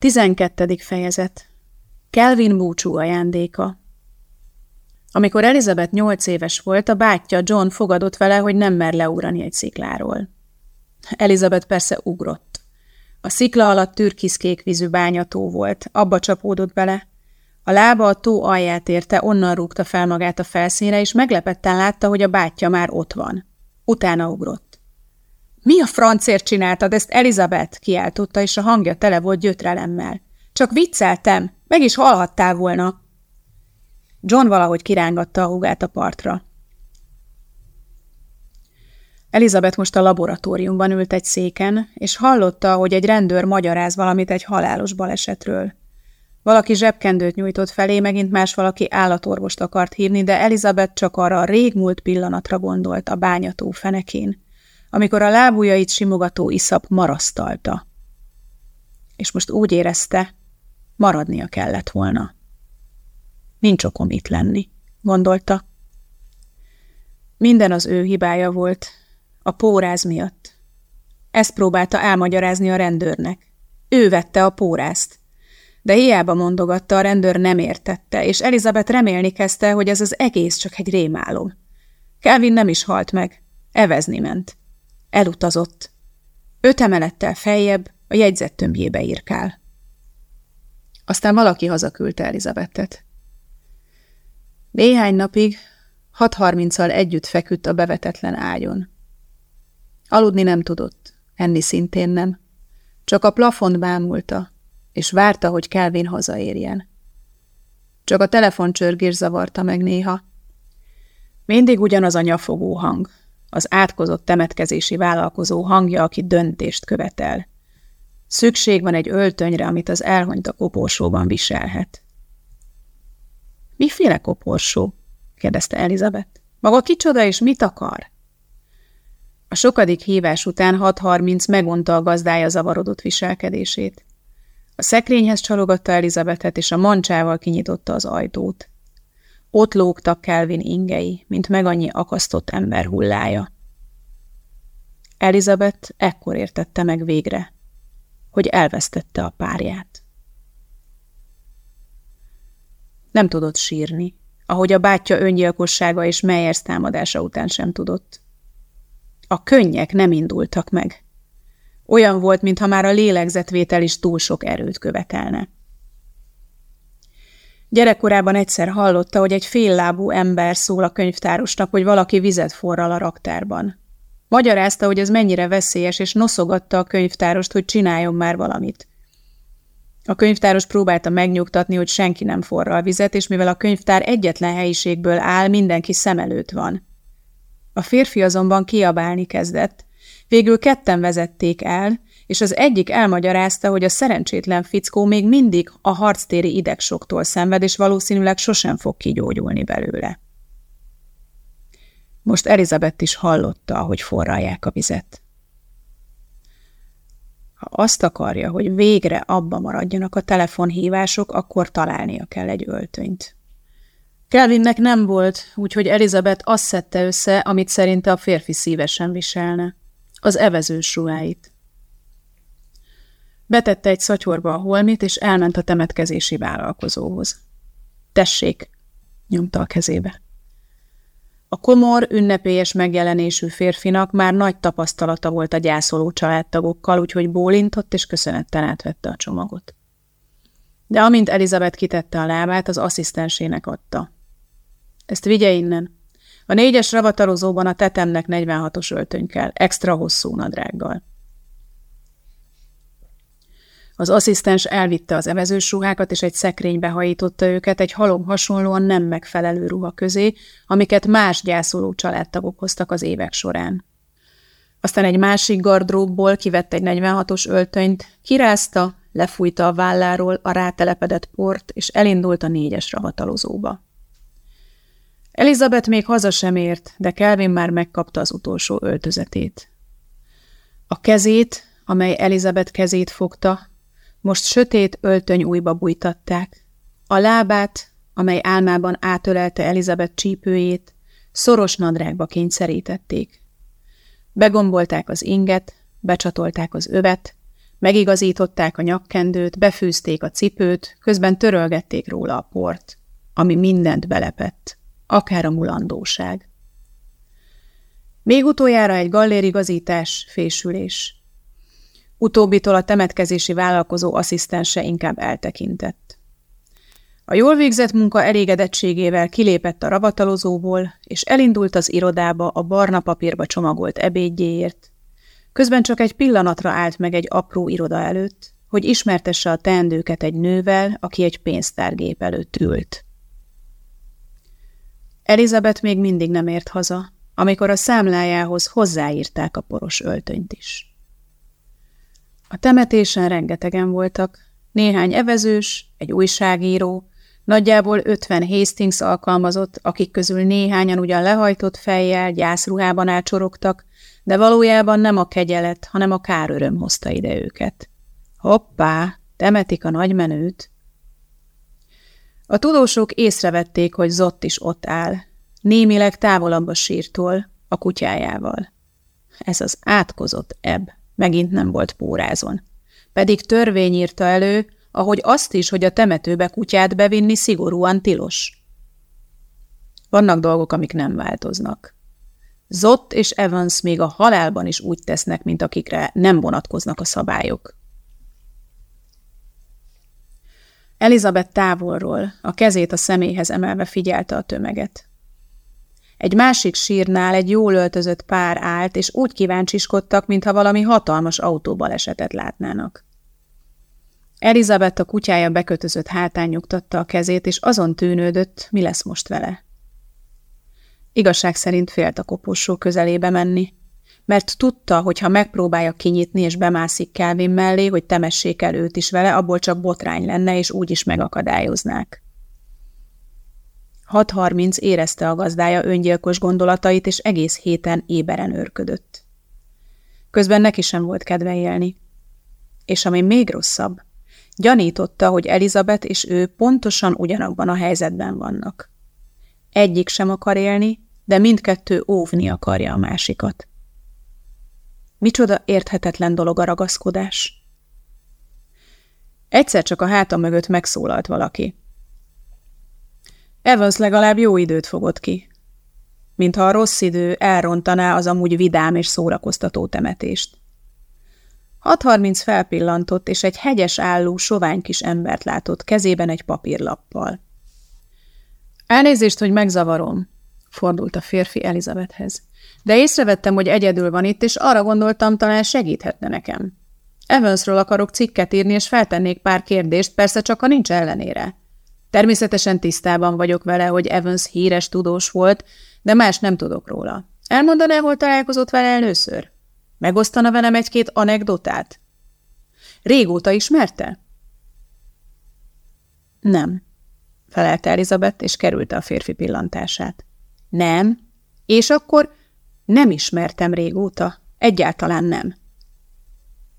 12. fejezet Kelvin búcsú ajándéka Amikor Elizabeth nyolc éves volt, a bátyja John fogadott vele, hogy nem mer leugrani egy szikláról. Elizabeth persze ugrott. A szikla alatt türkiszkék vízű bányató volt, abba csapódott bele. A lába a tó alját érte, onnan rúgta fel magát a felszínre, és meglepetten látta, hogy a bátyja már ott van. Utána ugrott. Mi a francért csináltad ezt, Elizabeth? kiáltotta, és a hangja tele volt gyötrelemmel. Csak vicceltem, meg is halhattál volna. John valahogy kirángatta a húgát a partra. Elizabeth most a laboratóriumban ült egy széken, és hallotta, hogy egy rendőr magyaráz valamit egy halálos balesetről. Valaki zsebkendőt nyújtott felé, megint más valaki állatorvost akart hívni, de Elizabeth csak arra a régmúlt pillanatra gondolt a bányató fenekén amikor a lábujjait simogató iszap marasztalta. És most úgy érezte, maradnia kellett volna. Nincs okom itt lenni, gondolta. Minden az ő hibája volt, a póráz miatt. Ezt próbálta elmagyarázni a rendőrnek. Ő vette a pórázt. De hiába mondogatta, a rendőr nem értette, és Elizabeth remélni kezdte, hogy ez az egész csak egy rémálom. Kelvin nem is halt meg, evezni ment. Elutazott. Öt emelettel feljebb a jegyzettömbjébe írkál. Aztán valaki hazaküldte Elizabettet. Néhány napig 6.30-al együtt feküdt a bevetetlen ágyon. Aludni nem tudott, enni szintén nem. Csak a plafont bámulta, és várta, hogy Kelvin hazaérjen. Csak a telefoncsörgés zavarta meg néha. Mindig ugyanaz a nyafogó hang, az átkozott temetkezési vállalkozó hangja, aki döntést követel. Szükség van egy öltönyre, amit az elhunyt a koporsóban viselhet. Miféle koporsó? kérdezte Elizabeth. Maga kicsoda és mit akar? A sokadik hívás után 6.30 megunta a gazdája zavarodott viselkedését. A szekrényhez csalogatta Elizabethet, és a mancsával kinyitotta az ajtót. Ott lógtak Kelvin ingei, mint meg annyi akasztott ember hullája. Elizabeth ekkor értette meg végre, hogy elvesztette a párját. Nem tudott sírni, ahogy a bátyja öngyilkossága és Meyers támadása után sem tudott. A könnyek nem indultak meg. Olyan volt, mintha már a lélegzetvétel is túl sok erőt követelne. Gyerekkorában egyszer hallotta, hogy egy féllábú ember szól a könyvtárosnak, hogy valaki vizet forral a raktárban. Magyarázta, hogy ez mennyire veszélyes, és noszogatta a könyvtárost, hogy csináljon már valamit. A könyvtáros próbálta megnyugtatni, hogy senki nem forral vizet, és mivel a könyvtár egyetlen helyiségből áll, mindenki szem előtt van. A férfi azonban kiabálni kezdett. Végül ketten vezették el, és az egyik elmagyarázta, hogy a szerencsétlen fickó még mindig a harctéri idegsoktól szenved, és valószínűleg sosem fog kigyógyulni belőle. Most Elizabeth is hallotta, hogy forralják a vizet. Ha azt akarja, hogy végre abba maradjanak a telefonhívások, akkor találnia kell egy öltönyt. Kelvinnek nem volt, úgyhogy Elizabeth azt szedte össze, amit szerinte a férfi szívesen viselne. Az evezős ruháit. Betette egy szatyorba a holmit, és elment a temetkezési vállalkozóhoz. Tessék, nyomta a kezébe. A komor, ünnepélyes megjelenésű férfinak már nagy tapasztalata volt a gyászoló családtagokkal, úgyhogy bólintott és köszönettel átvette a csomagot. De amint Elizabeth kitette a lábát, az asszisztensének adta. Ezt vigye innen. A négyes ravatalozóban a tetemnek 46-os öltöny kell, extra hosszú nadrággal. Az asszisztens elvitte az evezős ruhákat, és egy szekrénybe hajította őket egy halom hasonlóan nem megfelelő ruha közé, amiket más gyászoló családtagok hoztak az évek során. Aztán egy másik gardróbból kivett egy 46-os öltönyt, kirázta, lefújta a válláról a rátelepedett port, és elindult a négyes ravatalozóba. Elizabeth még haza sem ért, de Kelvin már megkapta az utolsó öltözetét. A kezét, amely Elizabeth kezét fogta, most sötét öltöny újba bújtatták. A lábát, amely álmában átölelte Elizabeth csípőjét, szoros nadrágba kényszerítették. Begombolták az inget, becsatolták az övet, Megigazították a nyakkendőt, befűzték a cipőt, közben törölgették róla a port, ami mindent belepett, akár a mulandóság. Még utoljára egy gallérigazítás, fésülés. Utóbbitól a temetkezési vállalkozó asszisztense inkább eltekintett. A jól végzett munka elégedettségével kilépett a ravatalozóból, és elindult az irodába a barna papírba csomagolt ebédjéért. Közben csak egy pillanatra állt meg egy apró iroda előtt, hogy ismertesse a teendőket egy nővel, aki egy pénztárgép előtt ült. Elizabeth még mindig nem ért haza, amikor a számlájához hozzáírták a poros öltönyt is. A temetésen rengetegen voltak, néhány evezős, egy újságíró, nagyjából ötven Hastings alkalmazott, akik közül néhányan ugyan lehajtott fejjel, gyászruhában ácsorogtak, de valójában nem a kegyelet, hanem a káröröm hozta ide őket. Hoppá, temetik a nagymenőt. A tudósok észrevették, hogy Zott is ott áll, némileg távolabb a sírtól, a kutyájával. Ez az átkozott ebb megint nem volt pórázon. Pedig törvény írta elő, ahogy azt is, hogy a temetőbe kutyát bevinni szigorúan tilos. Vannak dolgok, amik nem változnak. Zott és Evans még a halálban is úgy tesznek, mint akikre nem vonatkoznak a szabályok. Elizabeth távolról, a kezét a személyhez emelve figyelte a tömeget. Egy másik sírnál egy jól öltözött pár állt, és úgy kíváncsiskodtak, mintha valami hatalmas autóbalesetet látnának. Elizabeth a kutyája bekötözött hátán nyugtatta a kezét, és azon tűnődött, mi lesz most vele. Igazság szerint félt a koporsó közelébe menni, mert tudta, hogy ha megpróbálja kinyitni és bemászik Kelvin mellé, hogy temessék el őt is vele, abból csak botrány lenne, és úgy is megakadályoznák. 6.30 érezte a gazdája öngyilkos gondolatait, és egész héten éberen őrködött. Közben neki sem volt kedve élni. És ami még rosszabb, gyanította, hogy Elizabeth és ő pontosan ugyanabban a helyzetben vannak. Egyik sem akar élni, de mindkettő óvni akarja a másikat. Micsoda érthetetlen dolog a ragaszkodás. Egyszer csak a háta mögött megszólalt valaki. Evans legalább jó időt fogott ki. Mintha a rossz idő elrontaná az amúgy vidám és szórakoztató temetést. 6.30 felpillantott, és egy hegyes álló, sovány kis embert látott, kezében egy papírlappal. Elnézést, hogy megzavarom, fordult a férfi Elizabethhez. De észrevettem, hogy egyedül van itt, és arra gondoltam, talán segíthetne nekem. Evansról akarok cikket írni, és feltennék pár kérdést, persze csak, ha nincs ellenére. Természetesen tisztában vagyok vele, hogy Evans híres tudós volt, de más nem tudok róla. Elmondaná, hol találkozott vele először? Megosztana velem egy-két anekdotát? Régóta ismerte? Nem, felelte Elizabeth, és kerülte a férfi pillantását. Nem? És akkor nem ismertem régóta. Egyáltalán nem.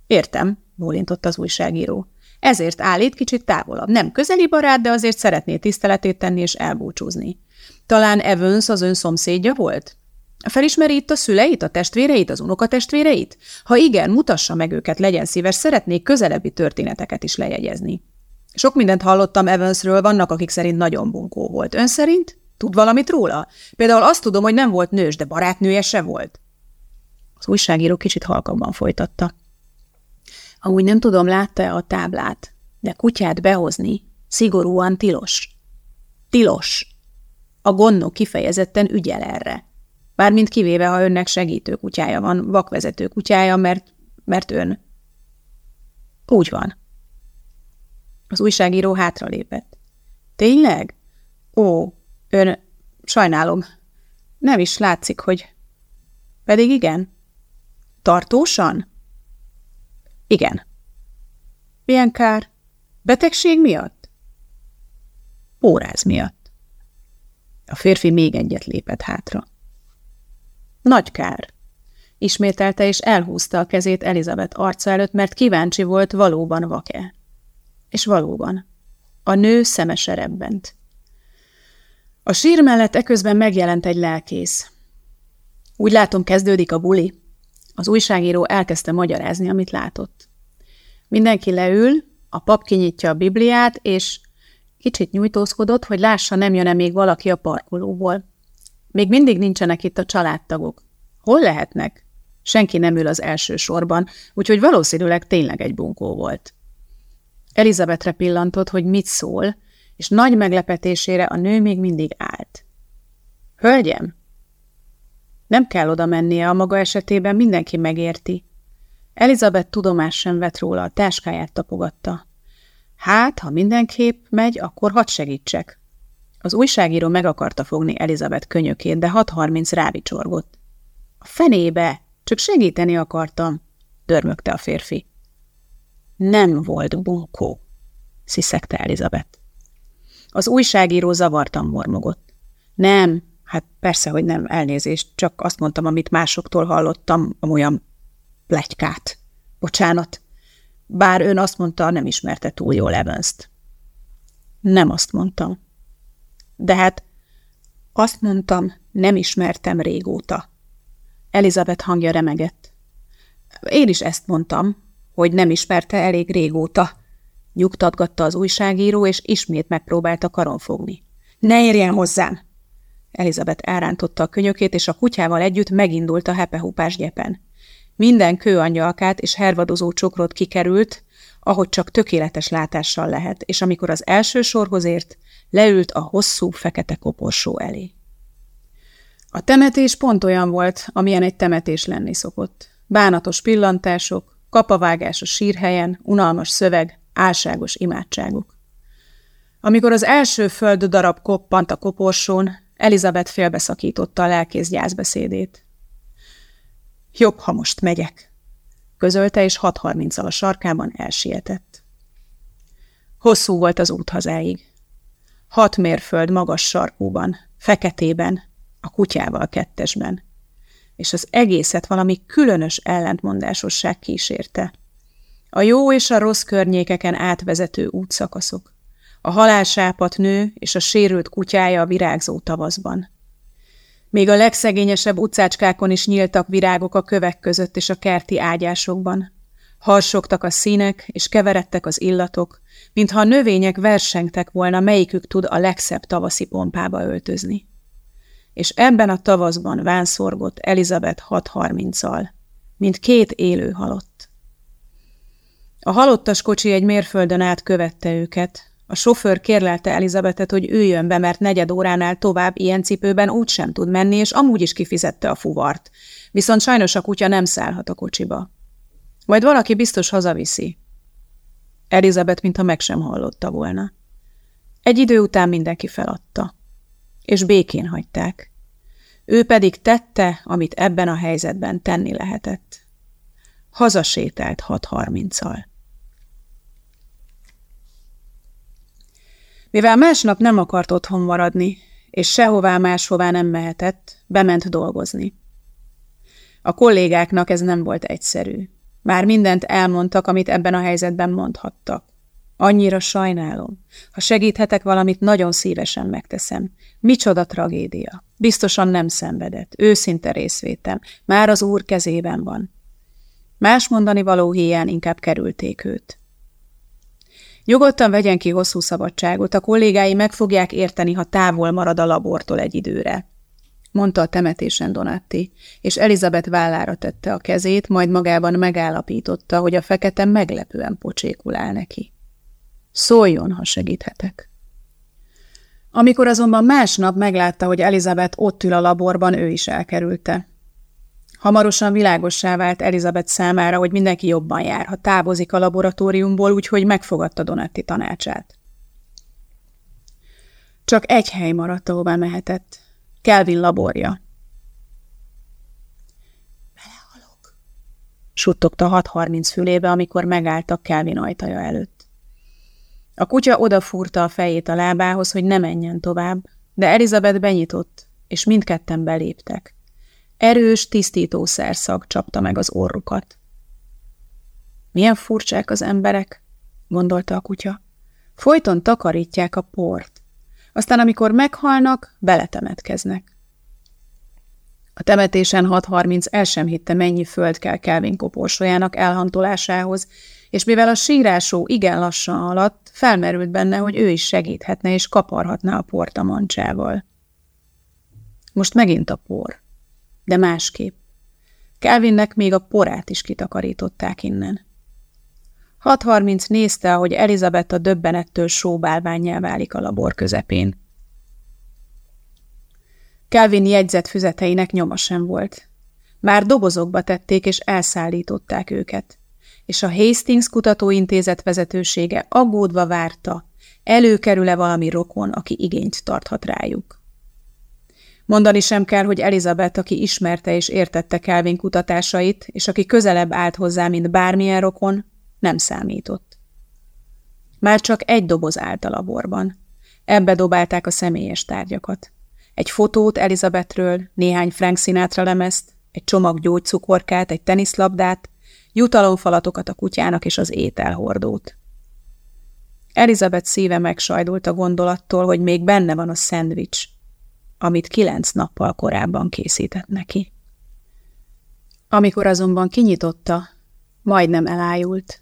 Értem, bólintott az újságíró. Ezért állít kicsit távolabb. Nem közeli barát, de azért szeretné tiszteletét tenni és elbúcsúzni. Talán Evans az ön szomszédja volt? Felismeri itt a szüleit, a testvéreit, az unokatestvéreit? Ha igen, mutassa meg őket, legyen szíves, szeretnék közelebbi történeteket is lejegyezni. Sok mindent hallottam Evansről, vannak, akik szerint nagyon bunkó volt. Ön szerint? Tud valamit róla? Például azt tudom, hogy nem volt nős, de barátnője se volt. Az újságíró kicsit halkabban folytatta. Amúgy nem tudom, látta-e a táblát, de kutyát behozni szigorúan tilos. Tilos. A gonnó kifejezetten ügyel erre. Bármint kivéve, ha önnek segítő kutyája van, vakvezető kutyája, mert, mert ön. Úgy van. Az újságíró hátralépett. Tényleg? Ó, ön, sajnálom. Nem is látszik, hogy... Pedig igen. Tartósan? Igen. Milyen kár? Betegség miatt? Óráz miatt. A férfi még egyet lépett hátra. Nagy kár. Ismételte és elhúzta a kezét Elizabeth arca előtt, mert kíváncsi volt, valóban vak-e. És valóban. A nő szemese rebbent. A sír mellett eközben megjelent egy lelkész. Úgy látom, kezdődik a buli. Az újságíró elkezdte magyarázni, amit látott. Mindenki leül, a pap kinyitja a Bibliát, és kicsit nyújtózkodott, hogy lássa, nem jön-e még valaki a parkolóból. Még mindig nincsenek itt a családtagok. Hol lehetnek? Senki nem ül az első sorban, úgyhogy valószínűleg tényleg egy bunkó volt. Elizabetre pillantott, hogy mit szól, és nagy meglepetésére a nő még mindig állt. Hölgyem! Nem kell oda mennie, a maga esetében mindenki megérti. Elizabeth tudomás sem vett róla, a táskáját tapogatta. Hát, ha mindenképp megy, akkor hadd segítsek. Az újságíró meg akarta fogni Elizabeth könyökét, de 6.30 rávicsorgott. A fenébe! Csak segíteni akartam, dörmögte a férfi. Nem volt bunkó, sziszegte Elizabeth. Az újságíró zavartan mormogott. Nem, hát persze, hogy nem, elnézést, csak azt mondtam, amit másoktól hallottam, olyan plegykát. Bocsánat. Bár ön azt mondta, nem ismerte túl jól evans -t. Nem azt mondtam. De hát azt mondtam, nem ismertem régóta. Elizabeth hangja remegett. Én is ezt mondtam, hogy nem ismerte elég régóta. Nyugtatgatta az újságíró, és ismét megpróbálta karon fogni. Ne érjen hozzám! Elizabeth elrántotta a könyökét, és a kutyával együtt megindult a hepehúpás gyepen. Minden kőangyalkát és hervadozó csokrot kikerült, ahogy csak tökéletes látással lehet, és amikor az első sorhoz ért, leült a hosszú, fekete koporsó elé. A temetés pont olyan volt, amilyen egy temetés lenni szokott. Bánatos pillantások, kapavágás a sírhelyen, unalmas szöveg, álságos imádságuk. Amikor az első föld darab koppant a koporsón, Elizabeth félbeszakította a lelkész gyászbeszédét. Jobb, ha most megyek, közölte, és 6.30-al a sarkában elsietett. Hosszú volt az út hazáig. Hat mérföld magas sarkúban, feketében, a kutyával kettesben, és az egészet valami különös ellentmondásosság kísérte. A jó és a rossz környékeken átvezető útszakaszok, a halálsápat nő és a sérült kutyája a virágzó tavaszban. Még a legszegényesebb utcácskákon is nyíltak virágok a kövek között és a kerti ágyásokban. Harsogtak a színek, és keveredtek az illatok, mintha a növények versengtek volna, melyikük tud a legszebb tavaszi pompába öltözni és ebben a tavaszban vánszorgott Elizabeth 6.30-al, mint két élő halott. A halottas kocsi egy mérföldön át követte őket. A sofőr kérlelte Elizabetet, hogy üljön be, mert negyed óránál tovább ilyen cipőben úgy sem tud menni, és amúgy is kifizette a fuvart. Viszont sajnos a kutya nem szállhat a kocsiba. Majd valaki biztos hazaviszi. Elizabeth, mintha meg sem hallotta volna. Egy idő után mindenki feladta és békén hagyták. Ő pedig tette, amit ebben a helyzetben tenni lehetett. Hazasétált 6.30-al. Mivel másnap nem akart otthon maradni, és sehová máshová nem mehetett, bement dolgozni. A kollégáknak ez nem volt egyszerű. Már mindent elmondtak, amit ebben a helyzetben mondhattak. Annyira sajnálom. Ha segíthetek valamit, nagyon szívesen megteszem. Micsoda tragédia. Biztosan nem szenvedett. Őszinte részvétem. Már az úr kezében van. Más mondani való hiány inkább kerülték őt. Nyugodtan vegyen ki hosszú szabadságot, a kollégái meg fogják érteni, ha távol marad a labortól egy időre. Mondta a temetésen Donatti, és Elizabeth vállára tette a kezét, majd magában megállapította, hogy a fekete meglepően pocsékul áll neki. Szóljon, ha segíthetek. Amikor azonban másnap meglátta, hogy Elizabeth ott ül a laborban, ő is elkerülte. Hamarosan világossá vált Elizabeth számára, hogy mindenki jobban jár, ha távozik a laboratóriumból, úgyhogy megfogadta Donatti tanácsát. Csak egy hely maradt, ahová mehetett. Kelvin laborja. Belehalok, suttogta 6.30 fülébe, amikor megálltak Kelvin ajtaja előtt. A kutya odafúrta a fejét a lábához, hogy ne menjen tovább, de Elizabeth benyitott, és mindketten beléptek. Erős, tisztító szerszag csapta meg az orrukat. Milyen furcsák az emberek, gondolta a kutya. Folyton takarítják a port. Aztán, amikor meghalnak, beletemetkeznek. A temetésen 6.30 el sem hitte, mennyi föld kell Kelvin koporsójának elhantolásához, és mivel a sírásó igen lassan alatt, felmerült benne, hogy ő is segíthetne és kaparhatná a port a mancsával. Most megint a por, de másképp. Kelvinnek még a porát is kitakarították innen. 6.30 nézte, ahogy Elizabeth a döbbenettől sóbálványjá válik a labor közepén. Kelvin jegyzett füzeteinek nyoma sem volt. Már dobozokba tették és elszállították őket, és a Hastings kutatóintézet vezetősége aggódva várta, előkerül-e valami rokon, aki igényt tarthat rájuk. Mondani sem kell, hogy Elizabeth, aki ismerte és értette Kelvin kutatásait, és aki közelebb állt hozzá, mint bármilyen rokon, nem számított. Már csak egy doboz állt a laborban. Ebbe dobálták a személyes tárgyakat. Egy fotót Elizabethről, néhány Frank Sinatra lemezt, egy csomag gyógycukorkát, egy teniszlabdát, jutalomfalatokat a kutyának és az ételhordót. Elizabeth szíve megsajdult a gondolattól, hogy még benne van a szendvics, amit kilenc nappal korábban készített neki. Amikor azonban kinyitotta, majdnem elájult.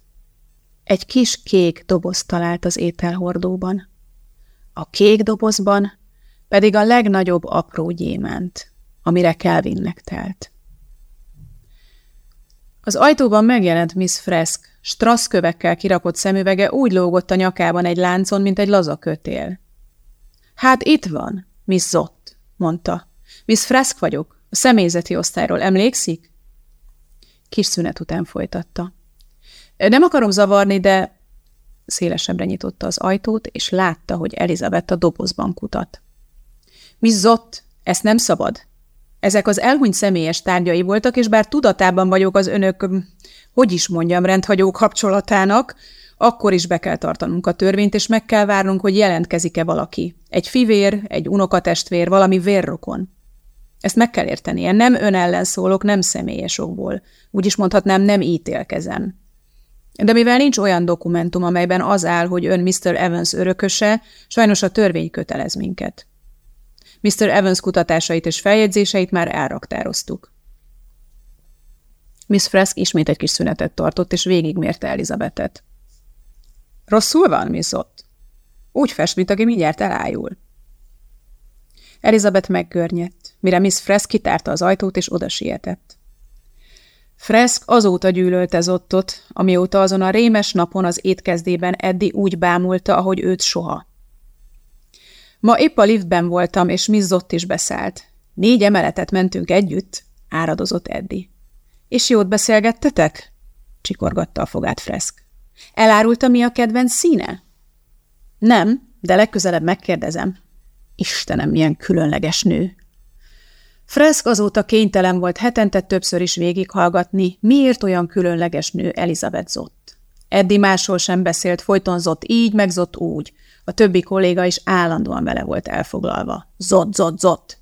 Egy kis kék doboz talált az ételhordóban. A kék dobozban pedig a legnagyobb apró gyémánt, amire Kelvinnek telt. Az ajtóban megjelent Miss Fresk, strasszkövekkel kirakott szemüvege úgy lógott a nyakában egy láncon, mint egy laza kötél. Hát itt van, Miss Zott, mondta. Miss Fresk vagyok, a személyzeti osztályról emlékszik? Kis szünet után folytatta. Nem akarom zavarni, de szélesebbre nyitotta az ajtót, és látta, hogy Elizabeth a dobozban kutat. Miss Zott, ezt nem szabad. Ezek az elhunyt személyes tárgyai voltak, és bár tudatában vagyok az önök, hogy is mondjam, rendhagyó kapcsolatának, akkor is be kell tartanunk a törvényt, és meg kell várnunk, hogy jelentkezik-e valaki. Egy fivér, egy unokatestvér, valami vérrokon. Ezt meg kell értenie. Nem ön ellen szólok, nem személyes okból. Úgy is mondhatnám, nem ítélkezem. De mivel nincs olyan dokumentum, amelyben az áll, hogy ön Mr. Evans örököse, sajnos a törvény kötelez minket. Mr. Evans kutatásait és feljegyzéseit már elraktároztuk. Miss Fresk ismét egy kis szünetet tartott, és végigmérte Elizabethet. Rosszul van, Miss Ott? Úgy fest, mint aki mindjárt elájul. Elizabeth meggörnyedt, mire Miss Fresk kitárta az ajtót, és oda sietett. Fresk azóta gyűlölte Zottot, amióta azon a rémes napon az étkezdében Eddi úgy bámulta, ahogy őt soha. Ma épp a liftben voltam, és Miss Zott is beszállt. Négy emeletet mentünk együtt, áradozott Eddi. És jót beszélgettetek? csikorgatta a fogát Fresk. Elárulta, mi a kedvenc színe? Nem, de legközelebb megkérdezem. Istenem, milyen különleges nő. Fresk azóta kénytelen volt hetente többször is végighallgatni, miért olyan különleges nő Elizabeth Zott. Eddi máshol sem beszélt, folyton Zott így, meg Zott úgy. A többi kolléga is állandóan vele volt elfoglalva. Zott, zott, zott.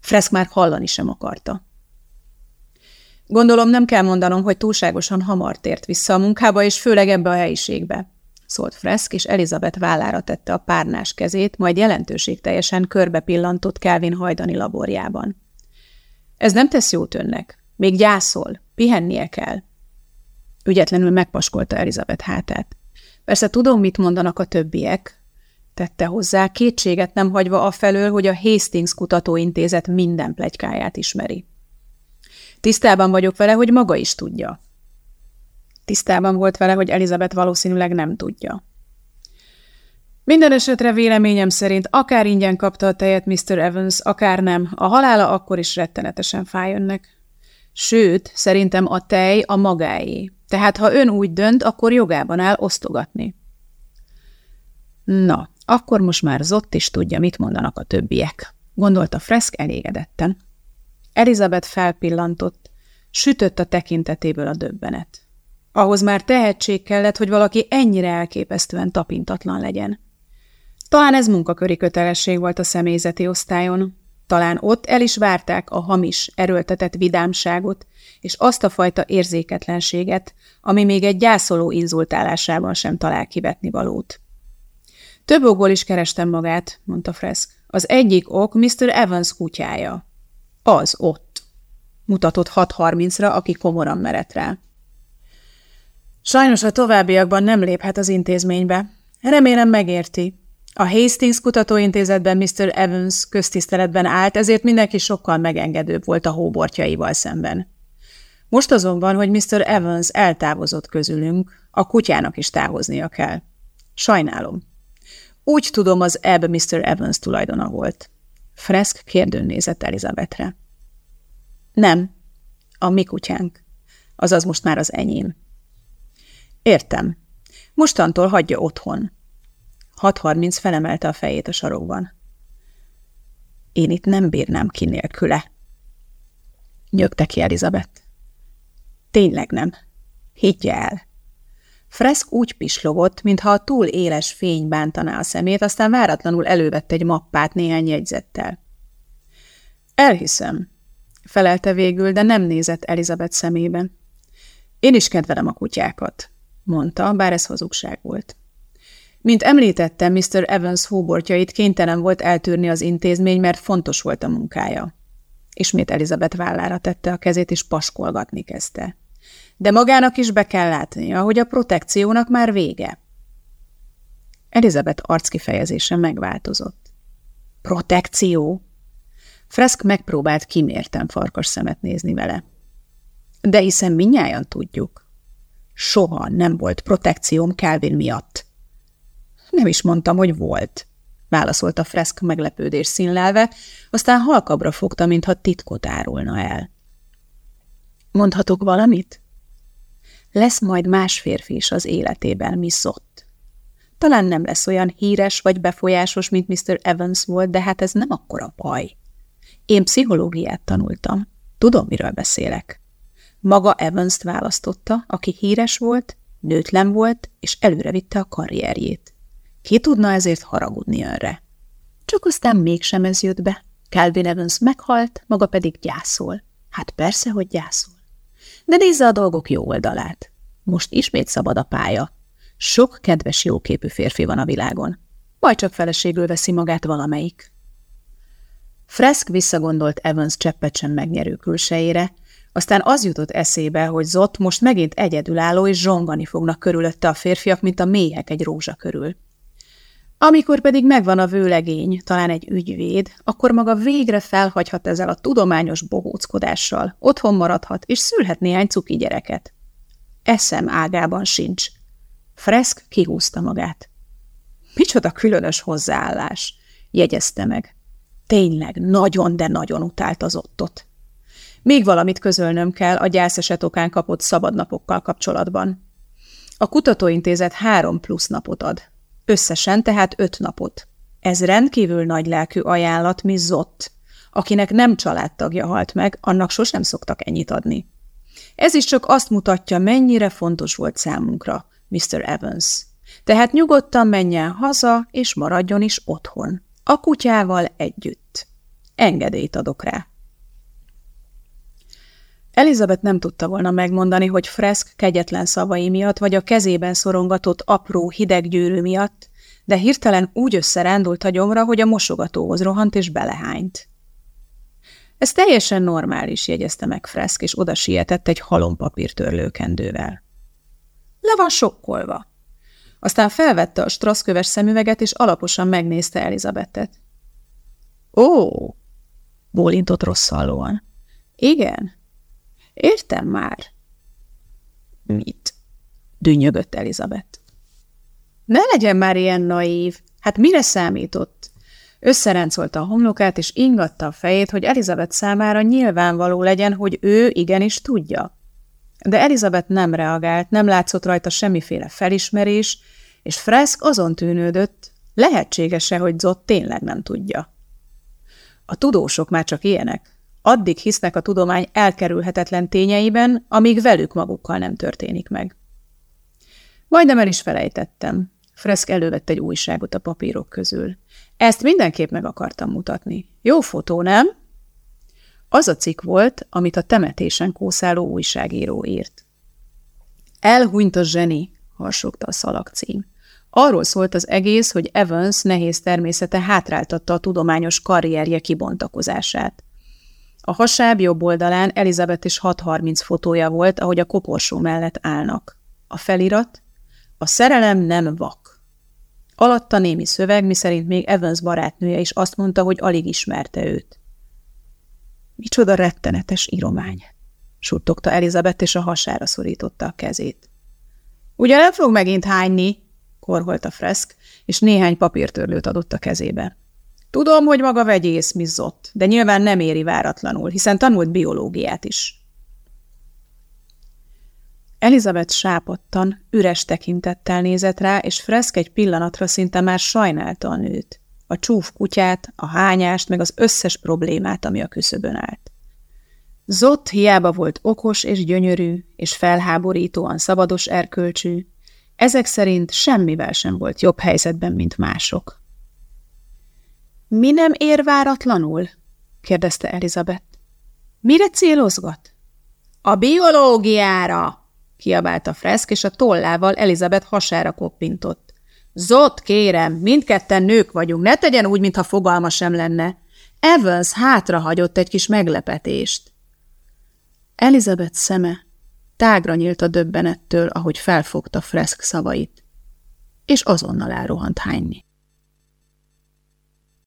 Fresk már hallani sem akarta. Gondolom nem kell mondanom, hogy túlságosan hamar tért vissza a munkába, és főleg ebbe a helyiségbe, szólt Fresk, és Elizabeth vállára tette a párnás kezét, majd jelentőségteljesen körbe pillantott Kelvin hajdani laborjában. Ez nem tesz jót önnek. Még gyászol. Pihennie kell. Ügyetlenül megpaskolta Elizabeth hátát. Persze tudom, mit mondanak a többiek, tette hozzá, kétséget nem hagyva afelől, hogy a Hastings kutatóintézet minden plegykáját ismeri. Tisztában vagyok vele, hogy maga is tudja. Tisztában volt vele, hogy Elizabeth valószínűleg nem tudja. Minden esetre véleményem szerint akár ingyen kapta a tejet Mr. Evans, akár nem, a halála akkor is rettenetesen fáj önnek. Sőt, szerintem a tej a magáé. Tehát ha ön úgy dönt, akkor jogában áll osztogatni. Na, akkor most már Zott is tudja, mit mondanak a többiek, gondolta Fresk elégedetten. Elizabeth felpillantott, sütött a tekintetéből a döbbenet. Ahhoz már tehetség kellett, hogy valaki ennyire elképesztően tapintatlan legyen. Talán ez munkaköri kötelesség volt a személyzeti osztályon, talán ott el is várták a hamis, erőltetett vidámságot, és azt a fajta érzéketlenséget, ami még egy gyászoló inzultálásában sem talál kivetni valót. Több okból is kerestem magát, mondta Fresk. Az egyik ok Mr. Evans kutyája. Az ott. Mutatott 6.30-ra, aki komoran merett rá. Sajnos a továbbiakban nem léphet az intézménybe. Remélem megérti. A Hastings kutatóintézetben Mr. Evans köztiszteletben állt, ezért mindenki sokkal megengedőbb volt a hóbortjaival szemben. Most azonban, hogy Mr. Evans eltávozott közülünk, a kutyának is távoznia kell. Sajnálom. Úgy tudom, az Ebb Mr. Evans tulajdona volt. Fresk kérdőn nézett Elizabethre. Nem, a mi kutyánk. Azaz most már az enyém. Értem. Mostantól hagyja otthon. 6.30 felemelte a fejét a sarokban. Én itt nem bírnám ki nélküle. Nyögte ki Elizabeth. Tényleg nem. Higgye el. Fresk úgy pislogott, mintha a túl éles fény bántaná a szemét, aztán váratlanul elővette egy mappát néhány jegyzettel. Elhiszem, felelte végül, de nem nézett Elizabeth szemébe. Én is kedvelem a kutyákat, mondta, bár ez hazugság volt. Mint említettem, Mr. Evans hóbortjait kénytelen volt eltűrni az intézmény, mert fontos volt a munkája. Ismét Elizabeth vállára tette a kezét, és paskolgatni kezdte. De magának is be kell látnia, hogy a protekciónak már vége. Elizabeth arckifejezése megváltozott. Protekció? Fresk megpróbált kimérten farkas szemet nézni vele. De hiszen minnyáján tudjuk. Soha nem volt protekcióm Calvin miatt. Nem is mondtam, hogy volt, válaszolta Fresk meglepődés színlelve, aztán halkabra fogta, mintha titkot árulna el. Mondhatok valamit? Lesz majd más férfi is az életében, mi szott. Talán nem lesz olyan híres vagy befolyásos, mint Mr. Evans volt, de hát ez nem akkora baj. Én pszichológiát tanultam. Tudom, miről beszélek. Maga Evans-t választotta, aki híres volt, nőtlen volt, és előrevitte a karrierjét. Ki tudna ezért haragudni önre? Csak aztán mégsem ez jött be. Calvin Evans meghalt, maga pedig gyászol. Hát persze, hogy gyászol. De nézze a dolgok jó oldalát. Most ismét szabad a pálya. Sok kedves, jóképű férfi van a világon. Majd csak feleségül veszi magát valamelyik. Fresk visszagondolt Evans cseppet megnyerő külsejére, aztán az jutott eszébe, hogy Zott most megint egyedülálló és zsongani fognak körülötte a férfiak, mint a méhek egy rózsa körül. Amikor pedig megvan a vőlegény, talán egy ügyvéd, akkor maga végre felhagyhat ezzel a tudományos bohóckodással, otthon maradhat, és szülhet néhány cuki gyereket. Eszem ágában sincs. Fresk kihúzta magát. Micsoda különös hozzáállás, jegyezte meg. Tényleg nagyon, de nagyon utált az ottot. Még valamit közölnöm kell a gyászeset okán kapott szabadnapokkal kapcsolatban. A kutatóintézet három plusz napot ad. Összesen tehát öt napot. Ez rendkívül nagy lelkű ajánlat mi Zott. Akinek nem családtagja halt meg, annak sosem szoktak ennyit adni. Ez is csak azt mutatja, mennyire fontos volt számunkra, Mr. Evans. Tehát nyugodtan menjen haza, és maradjon is otthon. A kutyával együtt. Engedélyt adok rá. Elizabeth nem tudta volna megmondani, hogy Fresk kegyetlen szavai miatt, vagy a kezében szorongatott apró hideg gyűrű miatt, de hirtelen úgy összerándult a gyomra, hogy a mosogatóhoz rohant és belehányt. Ez teljesen normális, jegyezte meg Fresk, és oda sietett egy halompapírtörlőkendővel. Le van sokkolva. Aztán felvette a straszköves szemüveget, és alaposan megnézte Elizabethet. Ó, bólintott rosszallóan. Igen, Értem már. Mit? Dünnyögött Elizabeth. Ne legyen már ilyen naív. Hát mire számított? Összeráncolta a homlokát, és ingatta a fejét, hogy Elizabeth számára nyilvánvaló legyen, hogy ő igenis tudja. De Elizabeth nem reagált, nem látszott rajta semmiféle felismerés, és Fresk azon tűnődött, lehetséges-e, hogy Zott tényleg nem tudja. A tudósok már csak ilyenek, Addig hisznek a tudomány elkerülhetetlen tényeiben, amíg velük magukkal nem történik meg. Majdnem el is felejtettem. Fresk elővett egy újságot a papírok közül. Ezt mindenképp meg akartam mutatni. Jó fotó, nem? Az a cikk volt, amit a temetésen kószáló újságíró írt. Elhunyt a zseni, harsogta a szalagcím. Arról szólt az egész, hogy Evans nehéz természete hátráltatta a tudományos karrierje kibontakozását. A hasáb jobb oldalán Elizabeth és 630 fotója volt, ahogy a koporsó mellett állnak. A felirat, a szerelem nem vak. Alatta némi szöveg, miszerint még Evans barátnője is azt mondta, hogy alig ismerte őt. Micsoda rettenetes iromány, suttogta Elizabeth, és a hasára szorította a kezét. Ugye nem fog megint hányni, korholt a freszk, és néhány papírtörlőt adott a kezébe. Tudom, hogy maga vegyész, mizzott, de nyilván nem éri váratlanul, hiszen tanult biológiát is. Elizabeth sápottan, üres tekintettel nézett rá, és Freszk egy pillanatra szinte már sajnálta a nőt. A csúf kutyát, a hányást, meg az összes problémát, ami a küszöbön állt. Zott hiába volt okos és gyönyörű, és felháborítóan szabados erkölcsű, ezek szerint semmivel sem volt jobb helyzetben, mint mások. Mi nem ér váratlanul? kérdezte Elizabeth. Mire célozgat? A biológiára! kiabálta Freszk, és a tollával Elizabeth hasára koppintott. Zott, kérem, mindketten nők vagyunk, ne tegyen úgy, mintha fogalma sem lenne. Evans hátrahagyott egy kis meglepetést. Elizabeth szeme tágra nyílt a döbbenettől, ahogy felfogta Freszk szavait, és azonnal elrohant hányni.